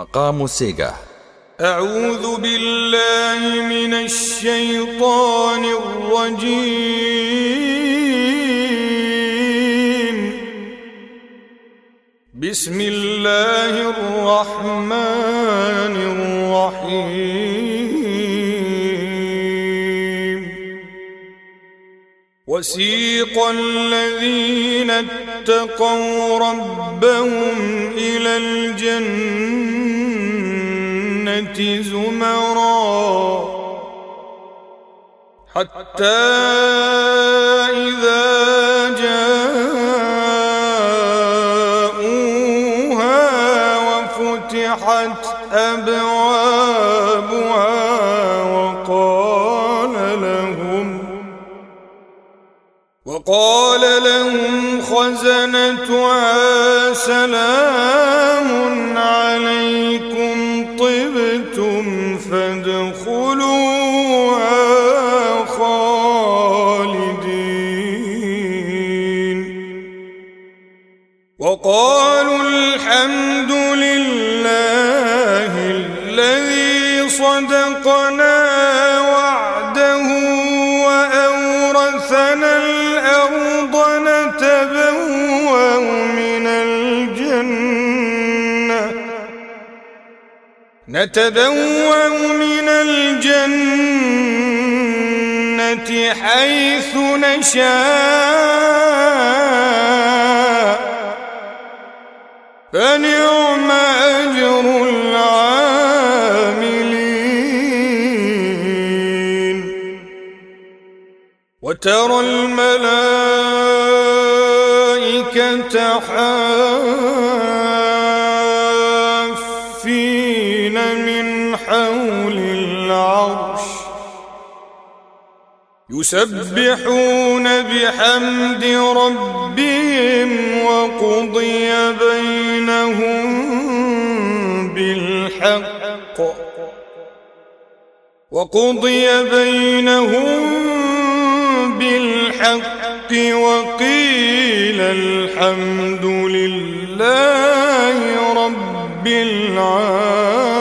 مقام سيجا أعوذ بالله من الشيطان الرجيم. بسم الله الرحمن الرحيم. وسيق الذين اتقوا ربهم إلى الجنة. زمرا. حتى إذا جاءوها وفتحت أبوابها وقال لهم وقال لهم خزنتها سلام. فادخلوها خالدين. وقالوا الحمد لله الذي صدقنا وعده وأورثنا الأرض نتبوأ من الجنة. نتبوأ من الجنة حيث نشاء. فنعم أجر العاملين. وترى الملائكة حافين حول العرش. يسبحون بحمد ربهم وقضي بينهم بالحق. وقضي بينهم بالحق وقيل الحمد لله رب العالمين.